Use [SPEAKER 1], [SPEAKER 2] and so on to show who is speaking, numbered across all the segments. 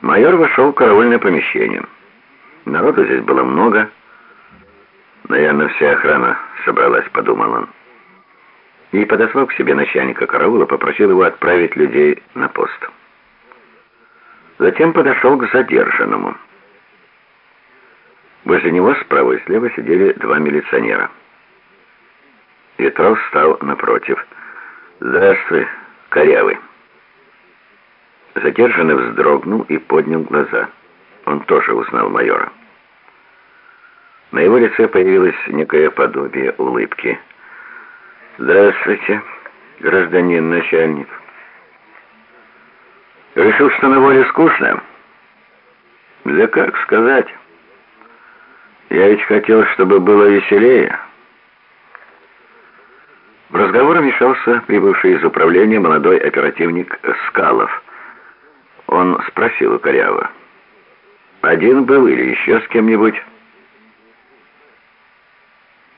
[SPEAKER 1] Майор вошел в караульное помещение. Народу здесь было много. Наверное, вся охрана собралась, подумал он. И, подозвав к себе начальника караула, попросил его отправить людей на пост. Затем подошел к задержанному. Возле него справа и слева сидели два милиционера. Ветров встал напротив. «Здравствуй, корявый». Задержанный вздрогнул и поднял глаза. Он тоже узнал майора. На его лице появилось некое подобие улыбки. «Здравствуйте, гражданин начальник». «Решил, что на воле скучно?» «Да как сказать. Я ведь хотел, чтобы было веселее». В разговор вмешался прибывший из управления молодой оперативник Скалов – он спросил у Корява. «Один был или еще с кем-нибудь?»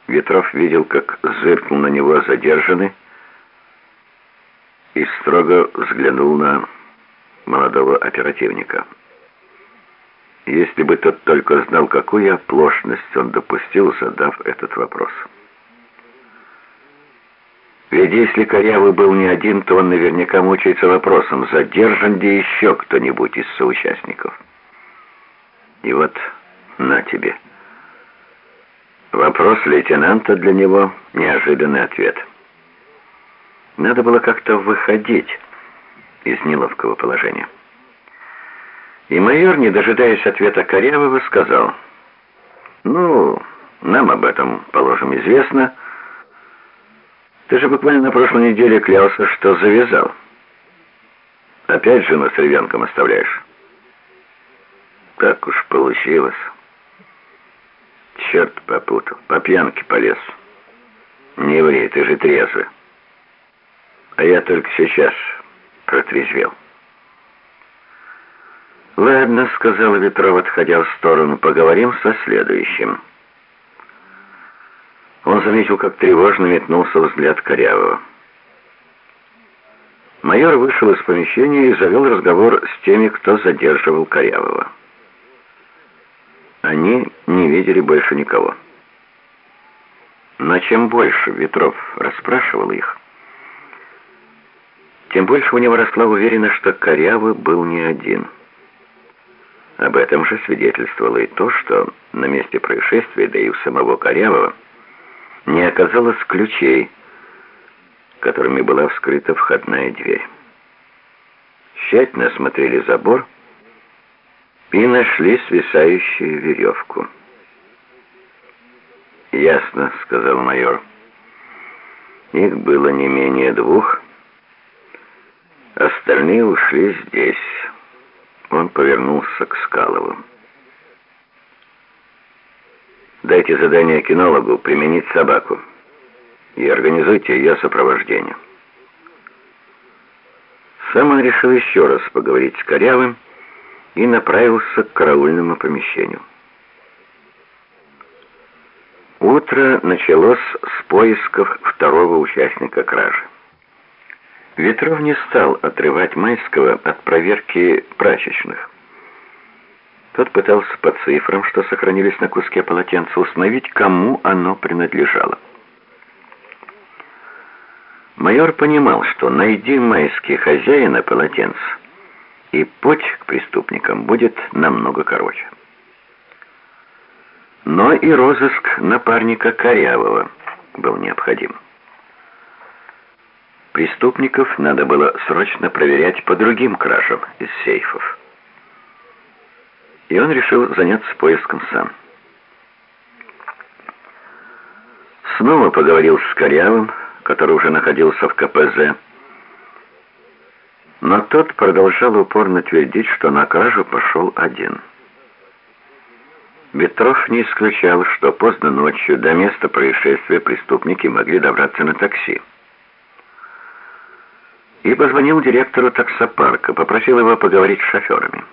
[SPEAKER 1] Ветров видел, как зыркнул на него задержанный и строго взглянул на молодого оперативника. Если бы тот только знал, какую оплошность он допустил, задав этот вопрос. Ведь если Корявый был не один, то он наверняка мучается вопросом, задержан ли еще кто-нибудь из соучастников. И вот на тебе. Вопрос лейтенанта для него неожиданный ответ. Надо было как-то выходить из неловкого положения. И майор, не дожидаясь ответа Корявого, сказал, «Ну, нам об этом, положим, известно, — ты же буквально на прошлой неделе клялся, что завязал. Опять жену с ребенком оставляешь? Так уж получилось. Черт попутал. По пьянке полез. Не ври, ты же трезвый. А я только сейчас протрезвел. «Ладно», — сказал Ветров, отходя в сторону, — «поговорим со следующим». Он заметил, как тревожно метнулся взгляд Корявого. Майор вышел из помещения и завел разговор с теми, кто задерживал Корявого. Они не видели больше никого. Но чем больше Ветров расспрашивал их, тем больше у него росла уверенность, что Корявый был не один. Об этом же свидетельствовало и то, что на месте происшествия, да и у самого Корявого, не оказалось ключей, которыми была вскрыта входная дверь. Тщательно осмотрели забор и нашли свисающую веревку. «Ясно», — сказал майор. «Их было не менее двух. Остальные ушли здесь». Он повернулся к Скаловым. Дайте задание кинологу применить собаку и организуйте ее сопровождение. Сам он решил еще раз поговорить с Корявым и направился к караульному помещению. Утро началось с поисков второго участника кражи. Ветров не стал отрывать Майского от проверки прачечных. Тот пытался по цифрам, что сохранились на куске полотенца, установить, кому оно принадлежало. Майор понимал, что найди майский хозяина полотенца, и путь к преступникам будет намного короче. Но и розыск напарника Корявого был необходим. Преступников надо было срочно проверять по другим кражам из сейфов и он решил заняться поиском сам. Снова поговорил с Корявым, который уже находился в КПЗ, но тот продолжал упорно твердить, что на кражу пошел один. Ветров не исключал, что поздно ночью до места происшествия преступники могли добраться на такси. И позвонил директору таксопарка, попросил его поговорить с шоферами.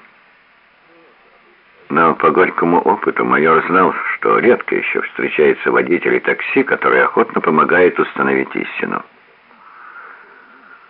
[SPEAKER 1] Но по горькому опыту майор знал, что редко еще встречаются водители такси, которые охотно помогают установить истину.